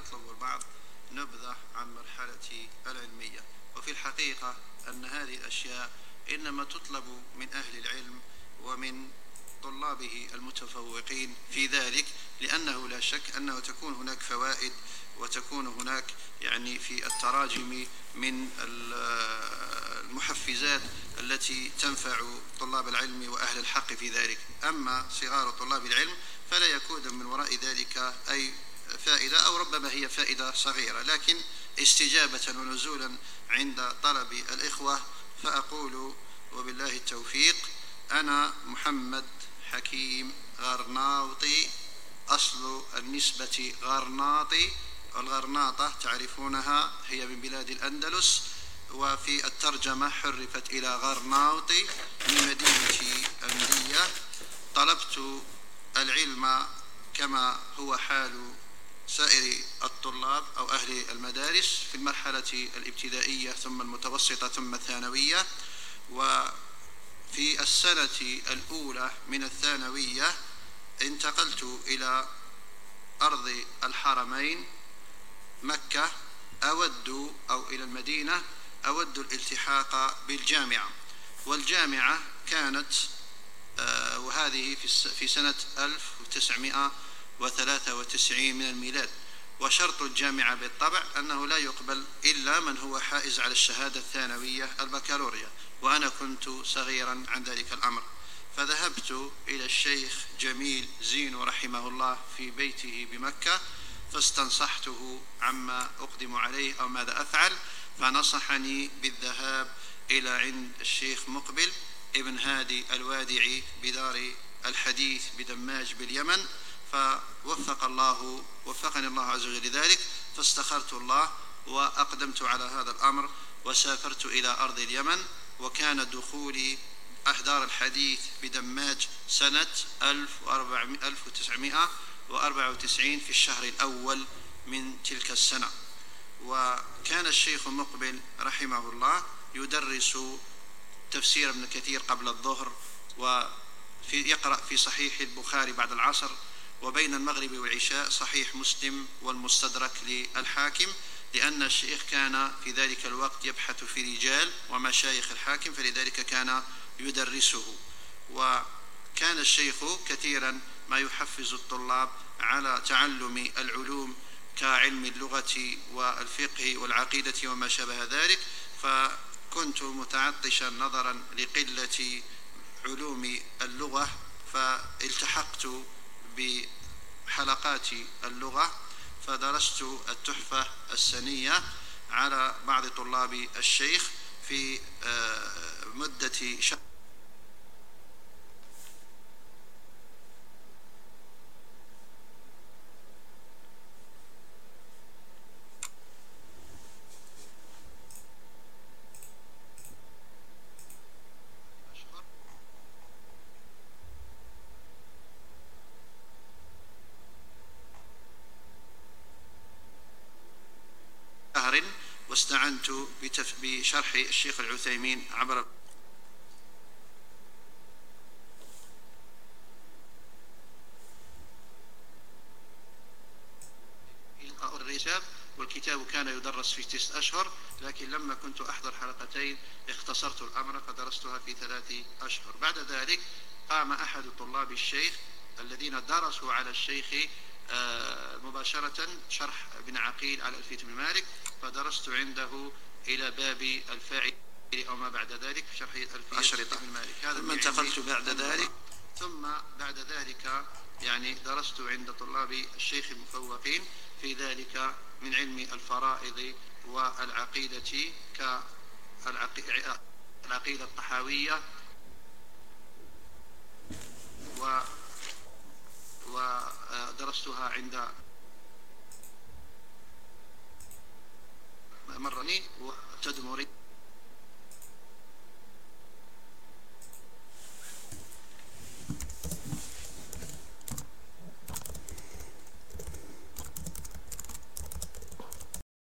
يطلب البعض نبذة عن مرحلة العلمية. وفي الحقيقة أن هذه الأشياء إنما تطلب من أهل العلم ومن طلابه المتفوقين في ذلك لأنه لا شك أنه تكون هناك فوائد وتكون هناك يعني في التراجم من المحفزات التي تنفع طلاب العلم وأهل الحق في ذلك. أما صغار طلاب العلم فلا يكون من وراء ذلك أي فائدة أو ربما هي فائدة صغيرة لكن استجابة ونزولا عند طلب الإخوة فأقول وبالله التوفيق أنا محمد حكيم غرناطي أصل النسبة غرناطي الغرناطة تعرفونها هي من بلاد الأندلس وفي الترجمة حرفت إلى غرناطي من مدينة أندية. طلبت العلم كما هو حال سائر الطلاب أو أهل المدارس في المرحلة الابتدائية ثم المتوسطة ثم الثانوية وفي السنة الأولى من الثانوية انتقلت إلى أرض الحرمين مكة أود أو إلى المدينة أود الالتحاق بالجامعة. والجامعة كانت آه، وهذه في سنة 1993 من الميلاد. وشرط الجامعة بالطبع أنه لا يقبل إلا من هو حائز على الشهادة الثانوية البكالوريا وأنا كنت صغيرا عن ذلك الأمر. فذهبت إلى الشيخ جميل زينو رحمه الله في بيته بمكة فاستنصحته عما أقدم عليه أو ماذا أفعل فنصحني بالذهاب إلى عند الشيخ مقبل ابن هادي الوادعي بدار الحديث بدماج باليمن فوفق الله وفقني الله عز وجل لذلك فاستخرت الله وأقدمت على هذا الأمر وسافرت إلى أرض اليمن وكان دخولي أحضار الحديث بدماج سنة 1994 في الشهر الأول من تلك السنة. وكان الشيخ مقبل رحمه الله يدرس تفسير ابن كثير قبل الظهر وفي يقرأ في صحيح البخاري بعد العصر وبين المغرب والعشاء صحيح مسلم والمستدرك للحاكم لأن الشيخ كان في ذلك الوقت يبحث في رجال ومشايخ الحاكم فلذلك كان يدرسه. وكان الشيخ كثيرا ما يحفز الطلاب على تعلم العلوم كعلم اللغة والفقه والعقيدة وما شابه ذلك. فكنت متعطشا نظرا لقلة علوم اللغة فالتحقت بحلقات اللغة فدرست التحفة السنية على بعض طلاب الشيخ في آه، مدة شهر واستعنت بشرح الشيخ العثيمين عبر الرساب والكتاب كان يدرس في تسع أشهر لكن لما كنت أحضر حلقتين اختصرت الأمر فدرستها في ثلاث أشهر. بعد ذلك قام أحد طلاب الشيخ الذين درسوا على الشيخ آه، مباشرة شرح ابن عقيل على ألفية بن مالك فدرست عنده إلى باب الفاعل أو ما بعد ذلك في شرح ألفية ابن مالك. هذا ثم انتقلت بعد ذلك. ثم بعد ذلك يعني درست عند طلاب الشيخ المفوقين في ذلك من علم الفرائض والعقيدة كالعقيدة الطحاوية و ودرستها عند مرني وتدمري